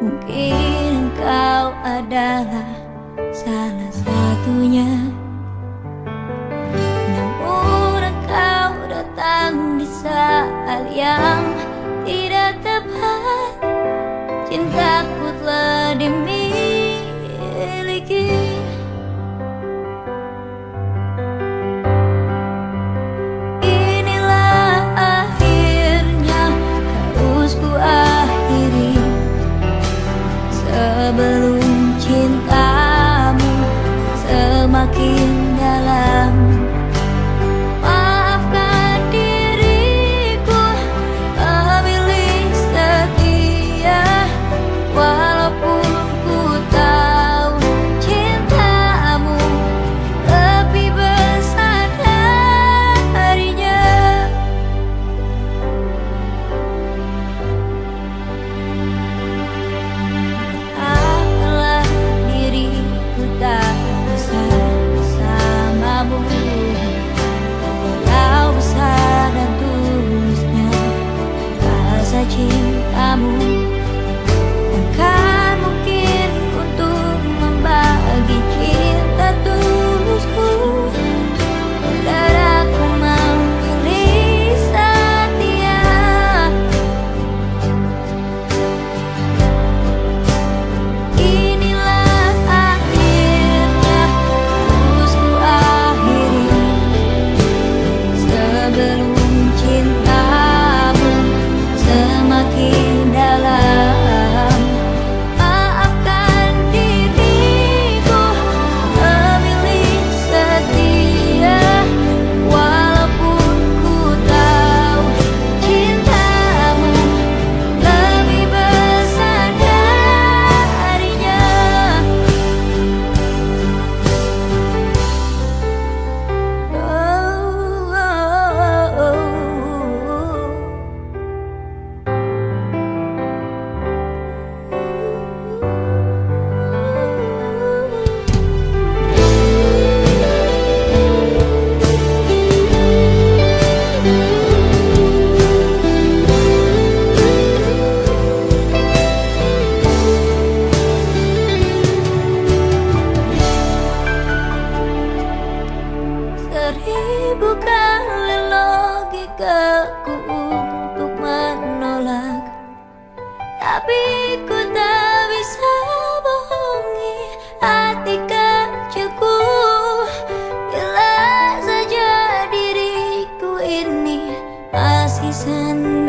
Mungkin engkau adalah salah satunya. Namun engkau datang di saat yang tidak Bukan logika ku untuk menolak. Tapi ku tak bisa bohongi hati kecilku. Bila saja diriku ini masih sendiri